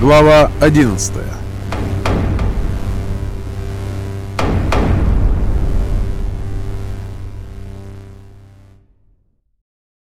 Глава 11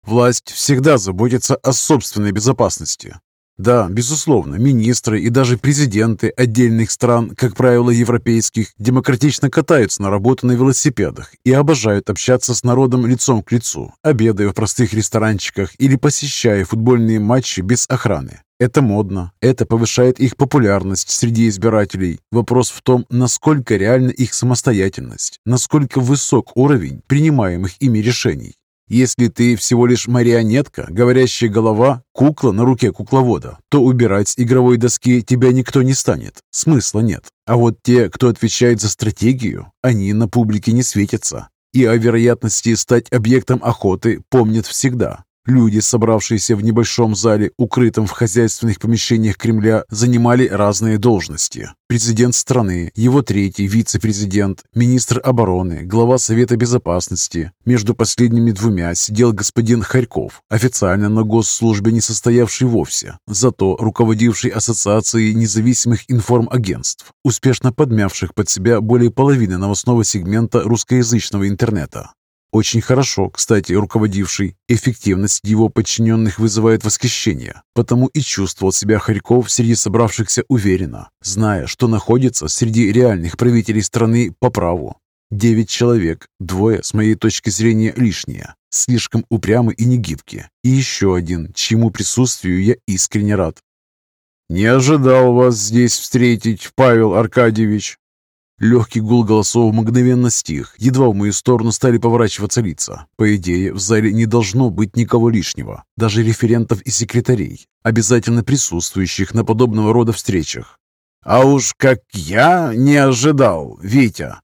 Власть всегда заботится о собственной безопасности. Да, безусловно, министры и даже президенты отдельных стран, как правило европейских, демократично катаются на работу на велосипедах и обожают общаться с народом лицом к лицу, обедая в простых ресторанчиках или посещая футбольные матчи без охраны. Это модно, это повышает их популярность среди избирателей. Вопрос в том, насколько реальна их самостоятельность, насколько высок уровень принимаемых ими решений. Если ты всего лишь марионетка, говорящая голова, кукла на руке кукловода, то убирать с игровой доски тебя никто не станет. Смысла нет. А вот те, кто отвечает за стратегию, они на публике не светятся. И о вероятности стать объектом охоты помнят всегда. Люди, собравшиеся в небольшом зале, укрытом в хозяйственных помещениях Кремля, занимали разные должности. Президент страны, его третий вице-президент, министр обороны, глава Совета Безопасности. Между последними двумя сидел господин Харьков, официально на госслужбе не состоявший вовсе, зато руководивший Ассоциацией независимых информагентств, успешно подмявших под себя более половины новостного сегмента русскоязычного интернета. Очень хорошо, кстати, руководивший. Эффективность его подчиненных вызывает восхищение. Потому и чувствовал себя Харьков среди собравшихся уверенно, зная, что находится среди реальных правителей страны по праву. Девять человек, двое, с моей точки зрения, лишние, слишком упрямы и негибкие. И еще один, чьему присутствию я искренне рад. «Не ожидал вас здесь встретить, Павел Аркадьевич», Легкий гул голосов мгновенно стих, едва в мою сторону стали поворачиваться лица. По идее, в зале не должно быть никого лишнего, даже референтов и секретарей, обязательно присутствующих на подобного рода встречах. «А уж как я не ожидал, Витя!»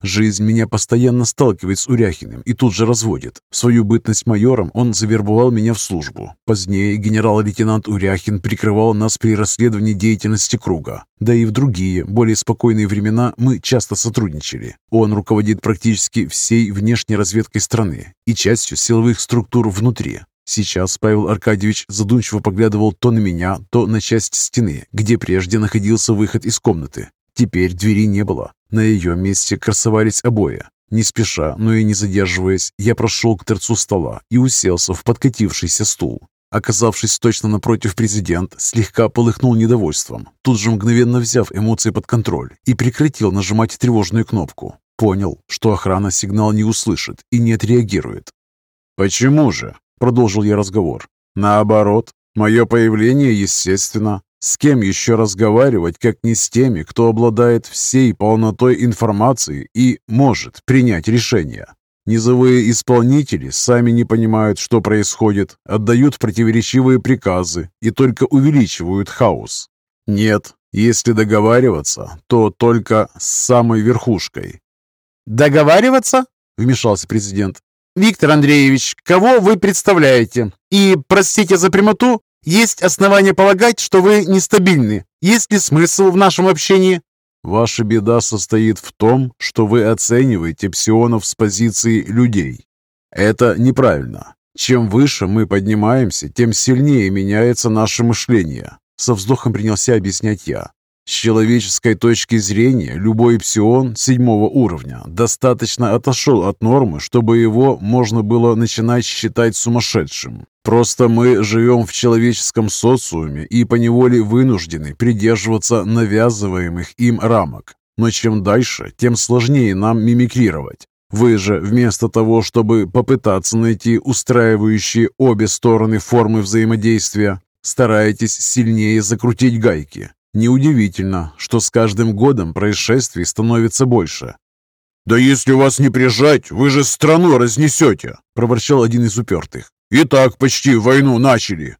Жизнь меня постоянно сталкивает с Уряхиным и тут же разводит. В свою бытность майором он завербовал меня в службу. Позднее генерал-лейтенант Уряхин прикрывал нас при расследовании деятельности круга. Да и в другие, более спокойные времена мы часто сотрудничали. Он руководит практически всей внешней разведкой страны и частью силовых структур внутри. Сейчас Павел Аркадьевич задумчиво поглядывал то на меня, то на часть стены, где прежде находился выход из комнаты. Теперь двери не было. На ее месте красовались обои. Не спеша, но и не задерживаясь, я прошел к торцу стола и уселся в подкатившийся стул. Оказавшись точно напротив президент, слегка полыхнул недовольством, тут же мгновенно взяв эмоции под контроль и прекратил нажимать тревожную кнопку. Понял, что охрана сигнал не услышит и не отреагирует. «Почему же?» – продолжил я разговор. «Наоборот, мое появление естественно. С кем еще разговаривать, как не с теми, кто обладает всей полнотой информации и может принять решение? Низовые исполнители сами не понимают, что происходит, отдают противоречивые приказы и только увеличивают хаос. Нет, если договариваться, то только с самой верхушкой. «Договариваться?» – вмешался президент. «Виктор Андреевич, кого вы представляете? И, простите за прямоту, есть основания полагать, что вы нестабильны. Есть ли смысл в нашем общении?» «Ваша беда состоит в том, что вы оцениваете псионов с позиции людей. Это неправильно. Чем выше мы поднимаемся, тем сильнее меняется наше мышление». Со вздохом принялся объяснять я. С человеческой точки зрения, любой псион седьмого уровня достаточно отошел от нормы, чтобы его можно было начинать считать сумасшедшим. Просто мы живем в человеческом социуме и поневоле вынуждены придерживаться навязываемых им рамок. Но чем дальше, тем сложнее нам мимикрировать. Вы же, вместо того, чтобы попытаться найти устраивающие обе стороны формы взаимодействия, стараетесь сильнее закрутить гайки. Неудивительно, что с каждым годом происшествий становится больше. «Да если вас не прижать, вы же страну разнесете!» – проворчал один из упертых. «И так почти войну начали!»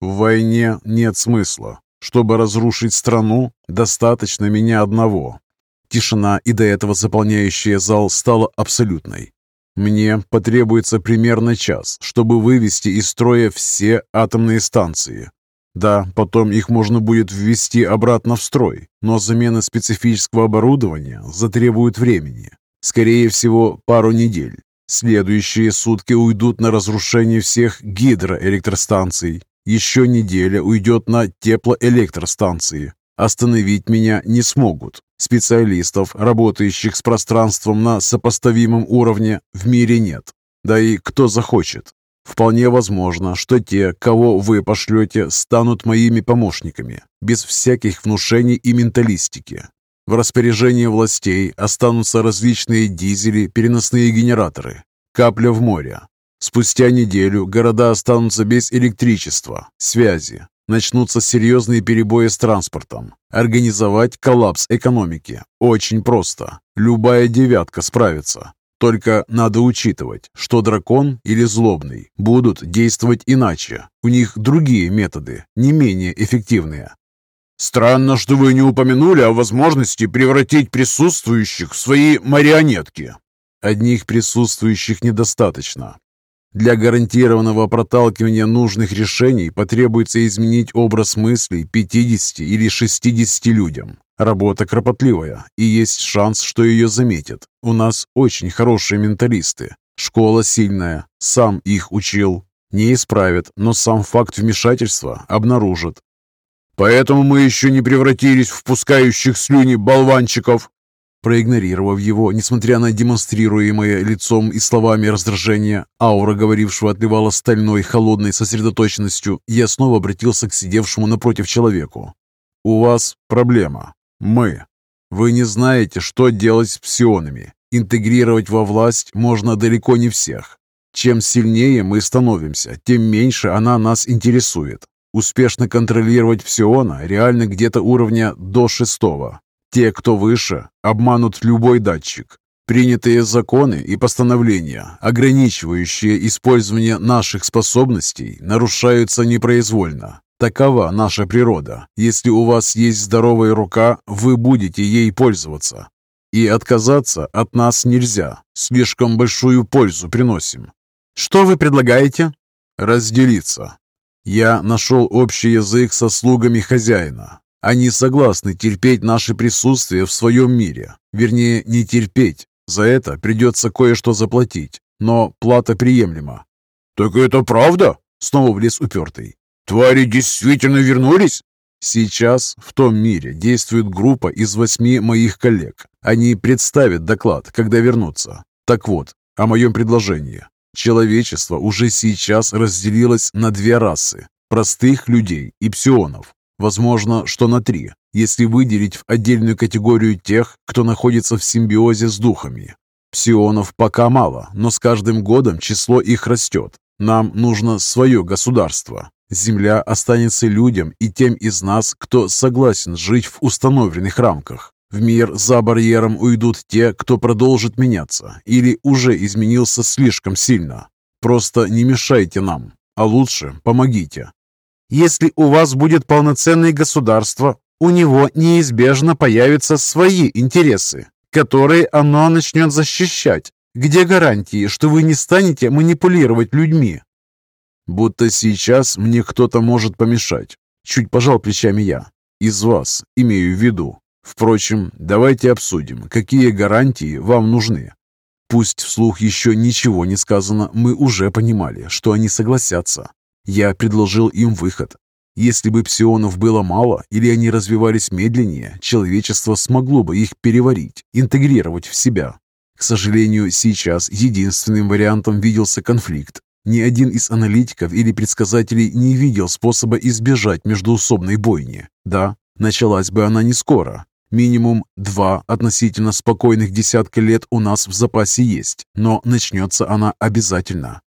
«В войне нет смысла. Чтобы разрушить страну, достаточно меня одного». Тишина и до этого заполняющая зал стала абсолютной. Мне потребуется примерно час, чтобы вывести из строя все атомные станции. Да, потом их можно будет ввести обратно в строй, но замена специфического оборудования затребует времени. Скорее всего, пару недель. Следующие сутки уйдут на разрушение всех гидроэлектростанций. Еще неделя уйдет на теплоэлектростанции. Остановить меня не смогут. Специалистов, работающих с пространством на сопоставимом уровне, в мире нет. Да и кто захочет. Вполне возможно, что те, кого вы пошлете, станут моими помощниками, без всяких внушений и менталистики. В распоряжении властей останутся различные дизели, переносные генераторы. Капля в море. Спустя неделю города останутся без электричества, связи. Начнутся серьезные перебои с транспортом. Организовать коллапс экономики очень просто. Любая девятка справится. Только надо учитывать, что дракон или злобный будут действовать иначе. У них другие методы, не менее эффективные. Странно, что вы не упомянули о возможности превратить присутствующих в свои марионетки. Одних присутствующих недостаточно. Для гарантированного проталкивания нужных решений потребуется изменить образ мыслей 50 или 60 людям. Работа кропотливая, и есть шанс, что ее заметят. У нас очень хорошие менталисты. Школа сильная, сам их учил. Не исправят, но сам факт вмешательства обнаружат. Поэтому мы еще не превратились в пускающих слюни болванчиков. Проигнорировав его, несмотря на демонстрируемое лицом и словами раздражение, аура говорившего отливала стальной холодной сосредоточенностью, я снова обратился к сидевшему напротив человеку. «У вас проблема. Мы. Вы не знаете, что делать с псионами. Интегрировать во власть можно далеко не всех. Чем сильнее мы становимся, тем меньше она нас интересует. Успешно контролировать псиона реально где-то уровня до шестого. Те, кто выше, обманут любой датчик. Принятые законы и постановления, ограничивающие использование наших способностей, нарушаются непроизвольно. Такова наша природа. Если у вас есть здоровая рука, вы будете ей пользоваться. И отказаться от нас нельзя. Слишком большую пользу приносим. Что вы предлагаете? Разделиться. Я нашел общий язык со слугами хозяина. Они согласны терпеть наше присутствие в своем мире. Вернее, не терпеть. За это придется кое-что заплатить. Но плата приемлема. «Так это правда?» Снова влез упертый. Твари действительно вернулись? Сейчас в том мире действует группа из восьми моих коллег. Они представят доклад, когда вернутся. Так вот, о моем предложении. Человечество уже сейчас разделилось на две расы – простых людей и псионов. Возможно, что на три, если выделить в отдельную категорию тех, кто находится в симбиозе с духами. Псионов пока мало, но с каждым годом число их растет. Нам нужно свое государство, Земля останется людям и тем из нас, кто согласен жить в установленных рамках. В мир за барьером уйдут те, кто продолжит меняться или уже изменился слишком сильно. Просто не мешайте нам, а лучше помогите. Если у вас будет полноценное государство, у него неизбежно появятся свои интересы, которые оно начнет защищать. Где гарантии, что вы не станете манипулировать людьми? Будто сейчас мне кто-то может помешать. Чуть пожал плечами я. Из вас, имею в виду. Впрочем, давайте обсудим, какие гарантии вам нужны. Пусть вслух еще ничего не сказано, мы уже понимали, что они согласятся. Я предложил им выход. Если бы псионов было мало или они развивались медленнее, человечество смогло бы их переварить, интегрировать в себя. К сожалению, сейчас единственным вариантом виделся конфликт, ни один из аналитиков или предсказателей не видел способа избежать междуусобной бойни. Да, началась бы она не скоро. Минимум два относительно спокойных десятка лет у нас в запасе есть, но начнется она обязательно.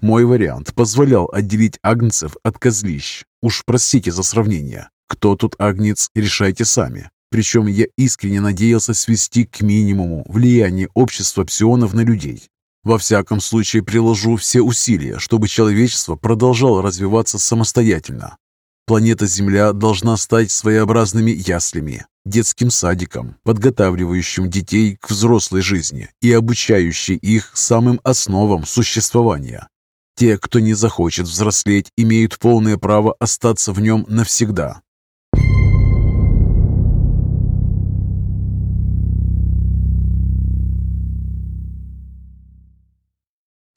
Мой вариант позволял отделить агнцев от козлищ. Уж простите за сравнение. Кто тут агнец, решайте сами. Причем я искренне надеялся свести к минимуму влияние общества псионов на людей. Во всяком случае, приложу все усилия, чтобы человечество продолжало развиваться самостоятельно. Планета Земля должна стать своеобразными яслями, детским садиком, подготавливающим детей к взрослой жизни и обучающий их самым основам существования. Те, кто не захочет взрослеть, имеют полное право остаться в нем навсегда,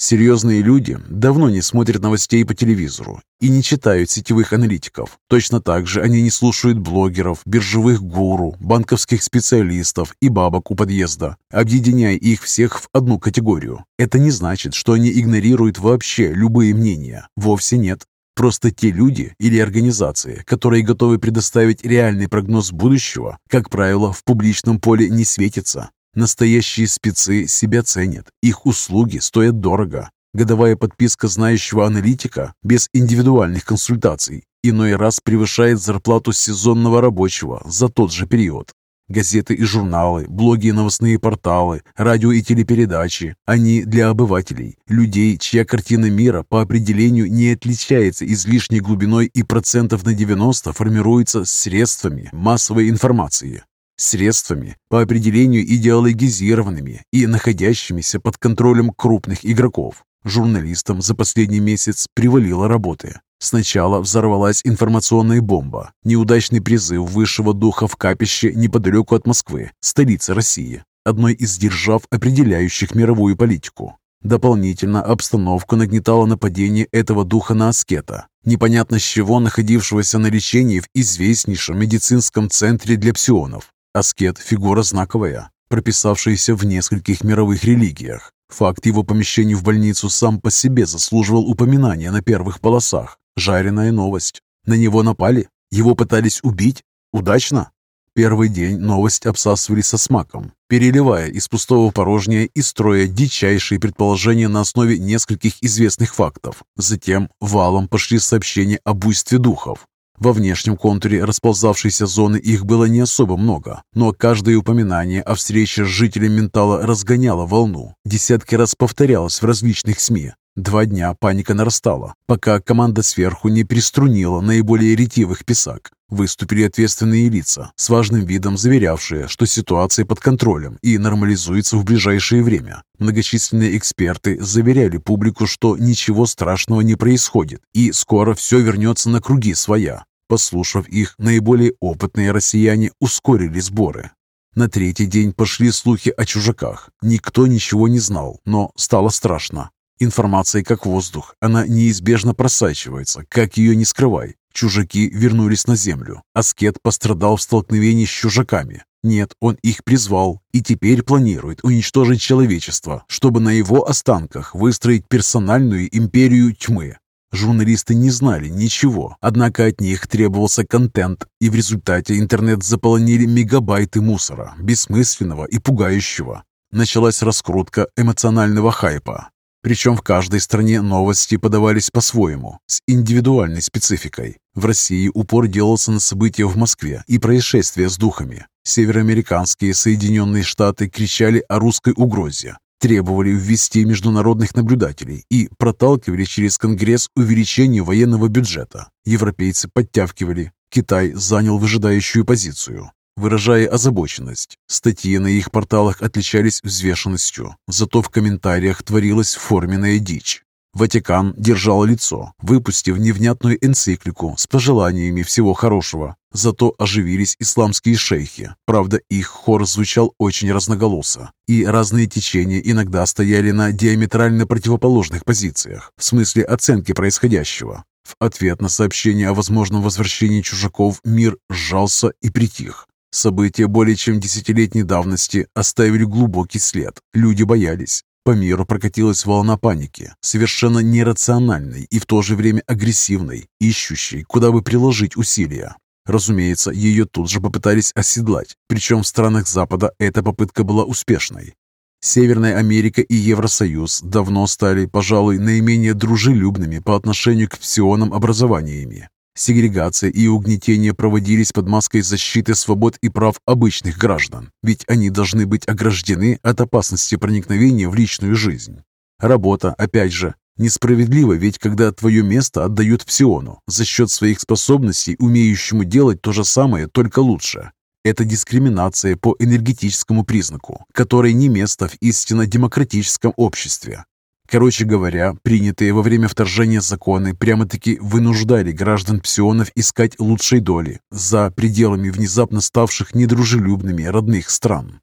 Серьезные люди давно не смотрят новостей по телевизору и не читают сетевых аналитиков. Точно так же они не слушают блогеров, биржевых гуру, банковских специалистов и бабок у подъезда, объединяя их всех в одну категорию. Это не значит, что они игнорируют вообще любые мнения. Вовсе нет. Просто те люди или организации, которые готовы предоставить реальный прогноз будущего, как правило, в публичном поле не светятся. Настоящие спецы себя ценят, их услуги стоят дорого. Годовая подписка знающего аналитика без индивидуальных консультаций иной раз превышает зарплату сезонного рабочего за тот же период. Газеты и журналы, блоги и новостные порталы, радио и телепередачи – они для обывателей, людей, чья картина мира по определению не отличается излишней глубиной и процентов на 90 формируется средствами массовой информации средствами, по определению идеологизированными и находящимися под контролем крупных игроков. Журналистам за последний месяц привалило работы. Сначала взорвалась информационная бомба, неудачный призыв высшего духа в капище неподалеку от Москвы, столицы России, одной из держав, определяющих мировую политику. Дополнительно обстановку нагнетало нападение этого духа на аскета, непонятно с чего находившегося на лечении в известнейшем медицинском центре для псионов. Аскет – фигура знаковая, прописавшаяся в нескольких мировых религиях. Факт его помещения в больницу сам по себе заслуживал упоминания на первых полосах. Жареная новость. На него напали? Его пытались убить? Удачно? Первый день новость обсасывали со смаком, переливая из пустого порожнее и строя дичайшие предположения на основе нескольких известных фактов. Затем валом пошли сообщения об буйстве духов, во внешнем контуре расползавшейся зоны их было не особо много, но каждое упоминание о встрече с жителем Ментала разгоняло волну, десятки раз повторялось в различных СМИ. Два дня паника нарастала, пока команда сверху не приструнила наиболее ретивых писак. Выступили ответственные лица, с важным видом заверявшие, что ситуация под контролем и нормализуется в ближайшее время. Многочисленные эксперты заверяли публику, что ничего страшного не происходит и скоро все вернется на круги своя. Послушав их, наиболее опытные россияне ускорили сборы. На третий день пошли слухи о чужаках. Никто ничего не знал, но стало страшно. Информация как воздух, она неизбежно просачивается, как ее не скрывай. Чужаки вернулись на землю. Аскет пострадал в столкновении с чужаками. Нет, он их призвал и теперь планирует уничтожить человечество, чтобы на его останках выстроить персональную империю тьмы. Журналисты не знали ничего, однако от них требовался контент, и в результате интернет заполонили мегабайты мусора, бессмысленного и пугающего. Началась раскрутка эмоционального хайпа. Причем в каждой стране новости подавались по-своему, с индивидуальной спецификой. В России упор делался на события в Москве и происшествия с духами. Североамериканские Соединенные Штаты кричали о русской угрозе, требовали ввести международных наблюдателей и проталкивали через Конгресс увеличение военного бюджета. Европейцы подтягивали. Китай занял выжидающую позицию, выражая озабоченность. Статьи на их порталах отличались взвешенностью, зато в комментариях творилась форменная дичь. Ватикан держал лицо, выпустив невнятную энциклику с пожеланиями всего хорошего. Зато оживились исламские шейхи. Правда, их хор звучал очень разноголосо, и разные течения иногда стояли на диаметрально противоположных позициях в смысле оценки происходящего. В ответ на сообщение о возможном возвращении чужаков мир сжался и притих. События более чем десятилетней давности оставили глубокий след. Люди боялись. По миру прокатилась волна паники, совершенно нерациональной и в то же время агрессивной, ищущей, куда бы приложить усилия. Разумеется, ее тут же попытались оседлать, причем в странах Запада эта попытка была успешной. Северная Америка и Евросоюз давно стали, пожалуй, наименее дружелюбными по отношению к псионам образованиями. Сегрегация и угнетение проводились под маской защиты свобод и прав обычных граждан, ведь они должны быть ограждены от опасности проникновения в личную жизнь. Работа, опять же, несправедлива, ведь когда твое место отдают псиону за счет своих способностей, умеющему делать то же самое, только лучше. Это дискриминация по энергетическому признаку, которой не место в истинно демократическом обществе. Короче говоря, принятые во время вторжения законы прямо-таки вынуждали граждан псионов искать лучшей доли за пределами внезапно ставших недружелюбными родных стран.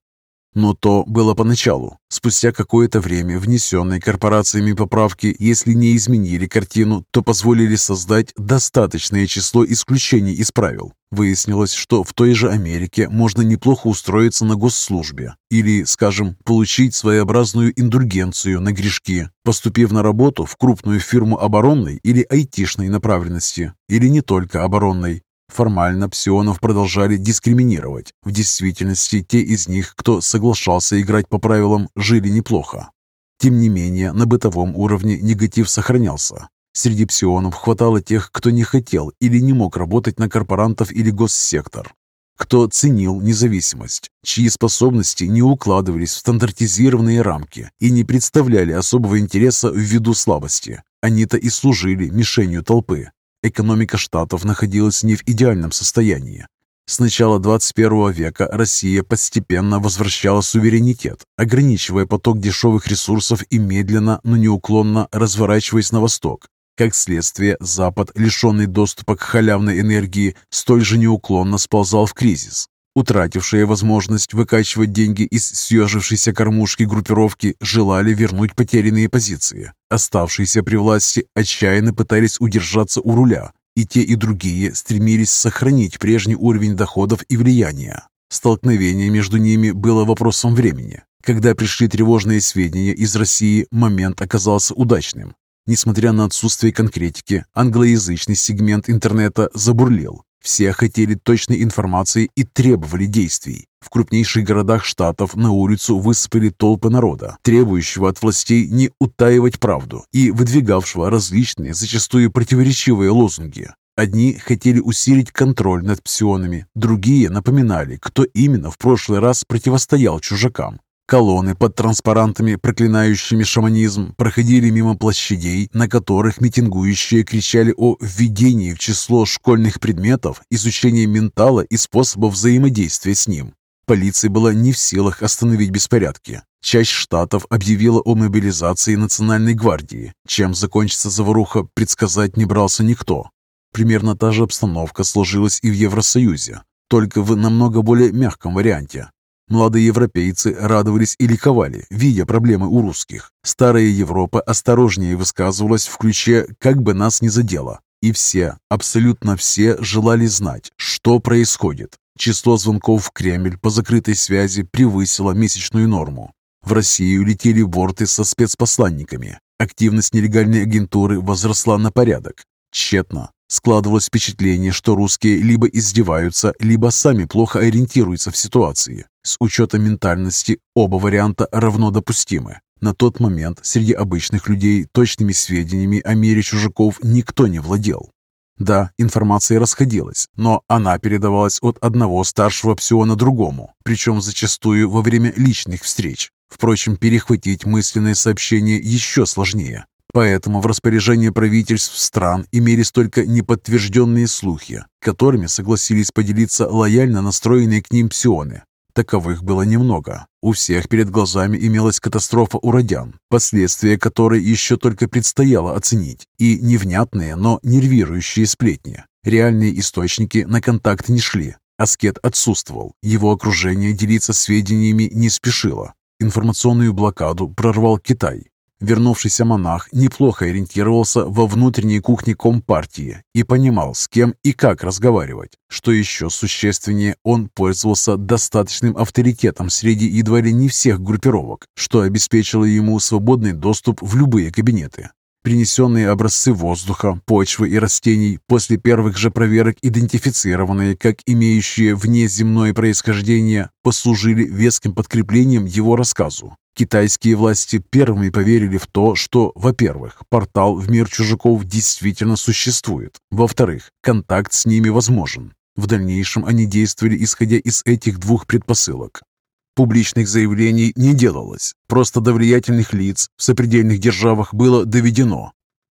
Но то было поначалу. Спустя какое-то время внесенные корпорациями поправки, если не изменили картину, то позволили создать достаточное число исключений из правил. Выяснилось, что в той же Америке можно неплохо устроиться на госслужбе или, скажем, получить своеобразную индульгенцию на грешки, поступив на работу в крупную фирму оборонной или айтишной направленности, или не только оборонной. Формально псионов продолжали дискриминировать. В действительности, те из них, кто соглашался играть по правилам, жили неплохо. Тем не менее, на бытовом уровне негатив сохранялся. Среди псионов хватало тех, кто не хотел или не мог работать на корпорантов или госсектор, кто ценил независимость, чьи способности не укладывались в стандартизированные рамки и не представляли особого интереса ввиду слабости. Они-то и служили мишенью толпы. Экономика Штатов находилась не в идеальном состоянии. С начала 21 века Россия постепенно возвращала суверенитет, ограничивая поток дешевых ресурсов и медленно, но неуклонно разворачиваясь на восток. Как следствие, Запад, лишенный доступа к халявной энергии, столь же неуклонно сползал в кризис. Утратившие возможность выкачивать деньги из съежившейся кормушки группировки желали вернуть потерянные позиции. Оставшиеся при власти отчаянно пытались удержаться у руля, и те и другие стремились сохранить прежний уровень доходов и влияния. Столкновение между ними было вопросом времени. Когда пришли тревожные сведения из России, момент оказался удачным. Несмотря на отсутствие конкретики, англоязычный сегмент интернета забурлил. Все хотели точной информации и требовали действий. В крупнейших городах штатов на улицу высыпали толпы народа, требующего от властей не утаивать правду и выдвигавшего различные, зачастую противоречивые лозунги. Одни хотели усилить контроль над псионами, другие напоминали, кто именно в прошлый раз противостоял чужакам. Колонны под транспарантами, проклинающими шаманизм, проходили мимо площадей, на которых митингующие кричали о введении в число школьных предметов, изучении ментала и способов взаимодействия с ним. Полиция была не в силах остановить беспорядки. Часть штатов объявила о мобилизации Национальной гвардии. Чем закончится заваруха, предсказать не брался никто. Примерно та же обстановка сложилась и в Евросоюзе, только в намного более мягком варианте. Молодые европейцы радовались и ликовали, видя проблемы у русских. Старая Европа осторожнее высказывалась в ключе «как бы нас не задело». И все, абсолютно все желали знать, что происходит. Число звонков в Кремль по закрытой связи превысило месячную норму. В Россию летели борты со спецпосланниками. Активность нелегальной агентуры возросла на порядок. Тщетно. Складывалось впечатление, что русские либо издеваются, либо сами плохо ориентируются в ситуации. С учетом ментальности оба варианта равно допустимы. На тот момент среди обычных людей точными сведениями о мире чужаков никто не владел. Да, информация расходилась, но она передавалась от одного старшего псиона другому, причем зачастую во время личных встреч. Впрочем, перехватить мысленные сообщения еще сложнее. Поэтому в распоряжении правительств стран имелись только неподтвержденные слухи, которыми согласились поделиться лояльно настроенные к ним псионы. Таковых было немного. У всех перед глазами имелась катастрофа уродян, последствия которой еще только предстояло оценить, и невнятные, но нервирующие сплетни. Реальные источники на контакт не шли. Аскет отсутствовал, его окружение делиться сведениями не спешило. Информационную блокаду прорвал Китай, Вернувшийся монах неплохо ориентировался во внутренней кухне Компартии и понимал, с кем и как разговаривать. Что еще существеннее, он пользовался достаточным авторитетом среди едва ли не всех группировок, что обеспечило ему свободный доступ в любые кабинеты. Принесенные образцы воздуха, почвы и растений после первых же проверок, идентифицированные как имеющие внеземное происхождение, послужили веским подкреплением его рассказу. Китайские власти первыми поверили в то, что, во-первых, портал в мир чужаков действительно существует, во-вторых, контакт с ними возможен. В дальнейшем они действовали исходя из этих двух предпосылок. Публичных заявлений не делалось, просто до влиятельных лиц в сопредельных державах было доведено.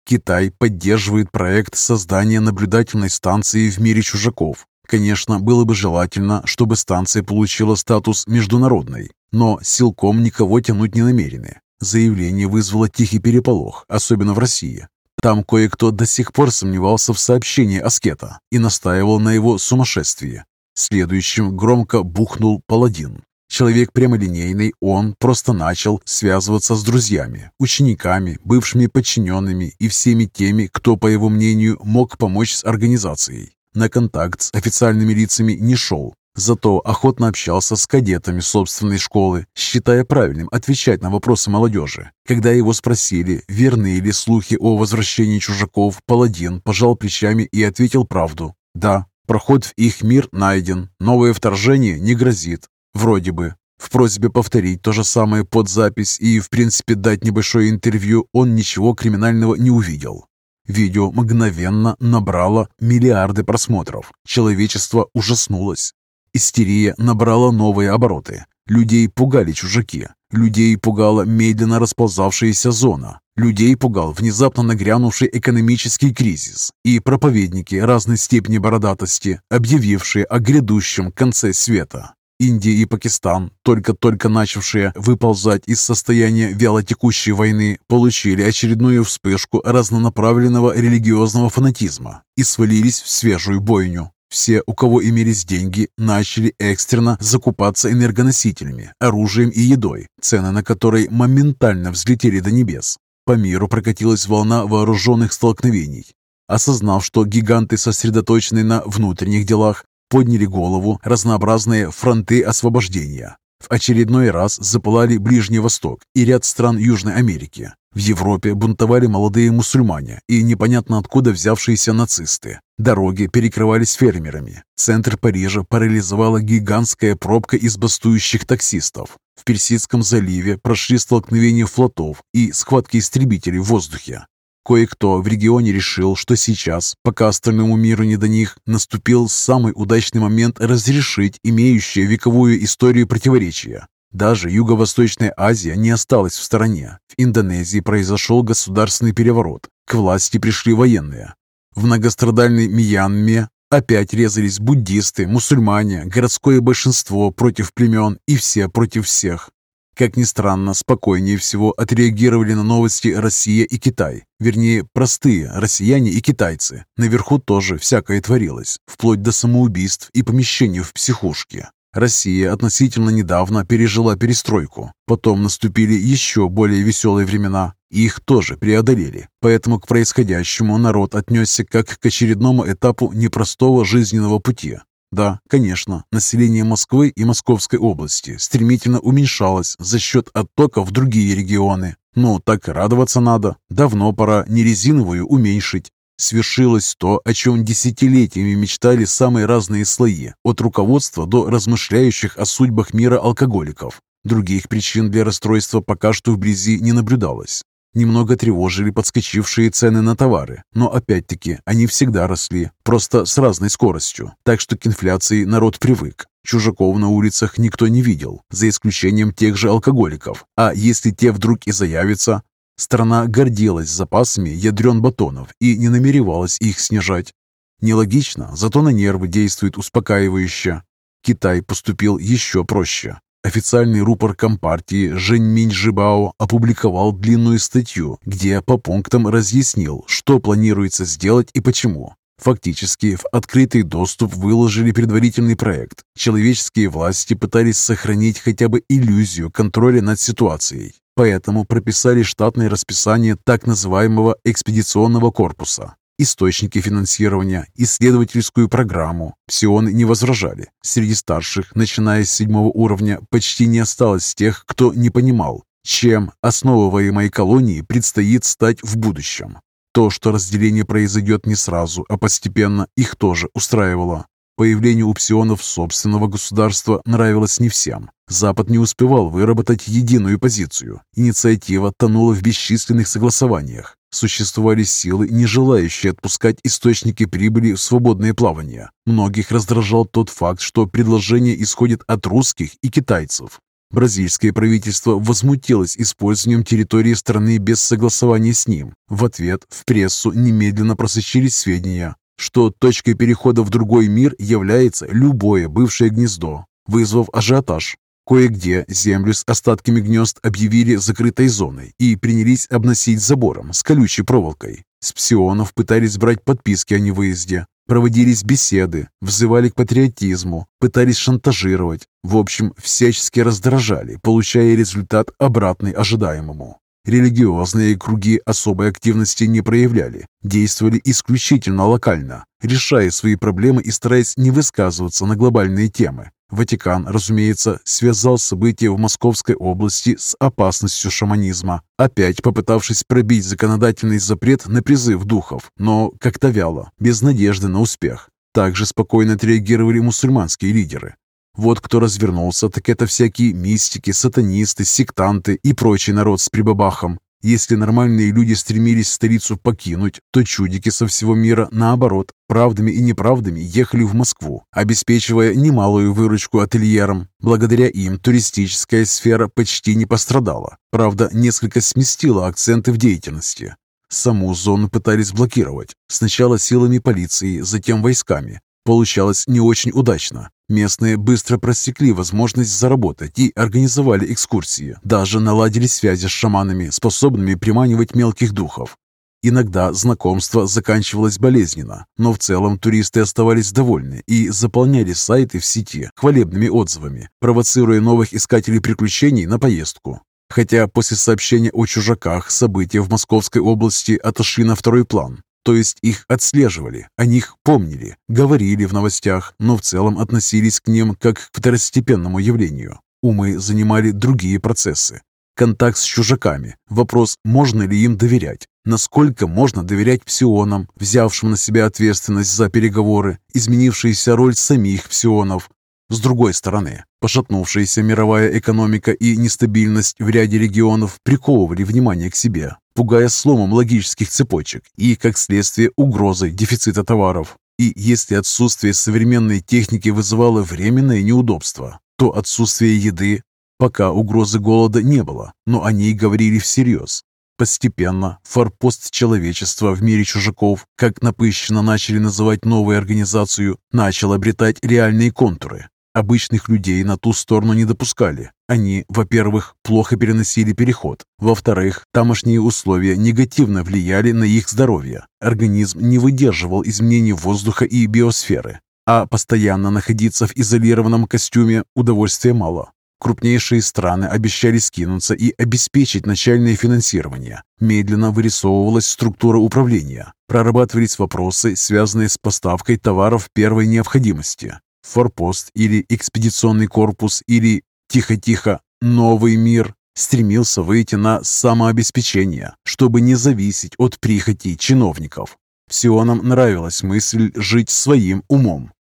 Китай поддерживает проект создания наблюдательной станции в мире чужаков. Конечно, было бы желательно, чтобы станция получила статус международной, но силком никого тянуть не намерены. Заявление вызвало тихий переполох, особенно в России. Там кое-кто до сих пор сомневался в сообщении Аскета и настаивал на его сумасшествии. Следующим громко бухнул паладин. Человек прямолинейный, он просто начал связываться с друзьями, учениками, бывшими подчиненными и всеми теми, кто, по его мнению, мог помочь с организацией. На контакт с официальными лицами не шел, зато охотно общался с кадетами собственной школы, считая правильным отвечать на вопросы молодежи. Когда его спросили, верны ли слухи о возвращении чужаков, паладин пожал плечами и ответил правду. Да, проход в их мир найден, новое вторжение не грозит, Вроде бы. В просьбе повторить то же самое под запись и, в принципе, дать небольшое интервью он ничего криминального не увидел. Видео мгновенно набрало миллиарды просмотров. Человечество ужаснулось. Истерия набрала новые обороты. Людей пугали чужаки. Людей пугала медленно расползавшаяся зона. Людей пугал внезапно нагрянувший экономический кризис и проповедники разной степени бородатости, объявившие о грядущем конце света. Индия и Пакистан, только-только начавшие выползать из состояния вялотекущей войны, получили очередную вспышку разнонаправленного религиозного фанатизма и свалились в свежую бойню. Все, у кого имелись деньги, начали экстренно закупаться энергоносителями, оружием и едой, цены на которые моментально взлетели до небес. По миру прокатилась волна вооруженных столкновений. Осознав, что гиганты сосредоточены на внутренних делах, подняли голову разнообразные фронты освобождения. В очередной раз запылали Ближний Восток и ряд стран Южной Америки. В Европе бунтовали молодые мусульмане и непонятно откуда взявшиеся нацисты. Дороги перекрывались фермерами. Центр Парижа парализовала гигантская пробка из бастующих таксистов. В Персидском заливе прошли столкновения флотов и схватки истребителей в воздухе. Кое-кто в регионе решил, что сейчас, пока остальному миру не до них, наступил самый удачный момент разрешить имеющие вековую историю противоречия. Даже Юго-Восточная Азия не осталась в стороне. В Индонезии произошел государственный переворот. К власти пришли военные. В многострадальной Мьянме опять резались буддисты, мусульмане, городское большинство против племен и все против всех. Как ни странно, спокойнее всего отреагировали на новости Россия и Китай. Вернее, простые россияне и китайцы. Наверху тоже всякое творилось, вплоть до самоубийств и помещений в психушке. Россия относительно недавно пережила перестройку. Потом наступили еще более веселые времена. И их тоже преодолели. Поэтому к происходящему народ отнесся как к очередному этапу непростого жизненного пути. Да, конечно, население Москвы и Московской области стремительно уменьшалось за счет оттока в другие регионы. Но так радоваться надо. Давно пора не резиновую уменьшить. Свершилось то, о чем десятилетиями мечтали самые разные слои, от руководства до размышляющих о судьбах мира алкоголиков. Других причин для расстройства пока что вблизи не наблюдалось. Немного тревожили подскочившие цены на товары, но опять-таки они всегда росли, просто с разной скоростью, так что к инфляции народ привык. Чужаков на улицах никто не видел, за исключением тех же алкоголиков. А если те вдруг и заявятся, страна гордилась запасами ядрен батонов и не намеревалась их снижать. Нелогично, зато на нервы действует успокаивающе. Китай поступил еще проще. Официальный рупор Компартии Жень Минь Жибао опубликовал длинную статью, где по пунктам разъяснил, что планируется сделать и почему. Фактически в открытый доступ выложили предварительный проект. Человеческие власти пытались сохранить хотя бы иллюзию контроля над ситуацией. Поэтому прописали штатное расписание так называемого экспедиционного корпуса. Источники финансирования, исследовательскую программу. Псионы не возражали. Среди старших, начиная с седьмого уровня, почти не осталось тех, кто не понимал, чем основываемой колонии предстоит стать в будущем. То, что разделение произойдет не сразу, а постепенно, их тоже устраивало. Появление у псионов собственного государства нравилось не всем. Запад не успевал выработать единую позицию. Инициатива тонула в бесчисленных согласованиях. Существовали силы, не желающие отпускать источники прибыли в свободное плавание. Многих раздражал тот факт, что предложение исходит от русских и китайцев. Бразильское правительство возмутилось использованием территории страны без согласования с ним. В ответ в прессу немедленно просочились сведения, что точкой перехода в другой мир является любое бывшее гнездо, вызвав ажиотаж. Кое-где землю с остатками гнезд объявили закрытой зоной и принялись обносить забором с колючей проволокой. С псионов пытались брать подписки о невыезде. Проводились беседы, взывали к патриотизму, пытались шантажировать. В общем, всячески раздражали, получая результат обратный ожидаемому. Религиозные круги особой активности не проявляли, действовали исключительно локально, решая свои проблемы и стараясь не высказываться на глобальные темы. Ватикан, разумеется, связал события в Московской области с опасностью шаманизма, опять попытавшись пробить законодательный запрет на призыв духов, но как-то вяло, без надежды на успех. Также спокойно отреагировали мусульманские лидеры. Вот кто развернулся, так это всякие мистики, сатанисты, сектанты и прочий народ с прибабахом. Если нормальные люди стремились столицу покинуть, то чудики со всего мира, наоборот, правдами и неправдами ехали в Москву, обеспечивая немалую выручку ательерам. Благодаря им туристическая сфера почти не пострадала. Правда, несколько сместила акценты в деятельности. Саму зону пытались блокировать. Сначала силами полиции, затем войсками. Получалось не очень удачно. Местные быстро просекли возможность заработать и организовали экскурсии. Даже наладили связи с шаманами, способными приманивать мелких духов. Иногда знакомство заканчивалось болезненно, но в целом туристы оставались довольны и заполняли сайты в сети хвалебными отзывами, провоцируя новых искателей приключений на поездку. Хотя после сообщения о чужаках события в Московской области отошли на второй план. То есть их отслеживали, о них помнили, говорили в новостях, но в целом относились к ним как к второстепенному явлению. Умы занимали другие процессы. Контакт с чужаками. Вопрос, можно ли им доверять. Насколько можно доверять псионам, взявшим на себя ответственность за переговоры, изменившаяся роль самих псионов. С другой стороны, пошатнувшаяся мировая экономика и нестабильность в ряде регионов приковывали внимание к себе, пугая сломом логических цепочек и, как следствие, угрозой дефицита товаров. И если отсутствие современной техники вызывало временное неудобство, то отсутствие еды, пока угрозы голода не было, но о ней говорили всерьез. Постепенно форпост человечества в мире чужаков, как напыщенно начали называть новую организацию, начал обретать реальные контуры. Обычных людей на ту сторону не допускали. Они, во-первых, плохо переносили переход. Во-вторых, тамошние условия негативно влияли на их здоровье. Организм не выдерживал изменений воздуха и биосферы. А постоянно находиться в изолированном костюме удовольствия мало. Крупнейшие страны обещали скинуться и обеспечить начальное финансирование. Медленно вырисовывалась структура управления. Прорабатывались вопросы, связанные с поставкой товаров первой необходимости форпост или экспедиционный корпус или, тихо-тихо, новый мир стремился выйти на самообеспечение, чтобы не зависеть от прихоти чиновников. Псионам нравилась мысль жить своим умом,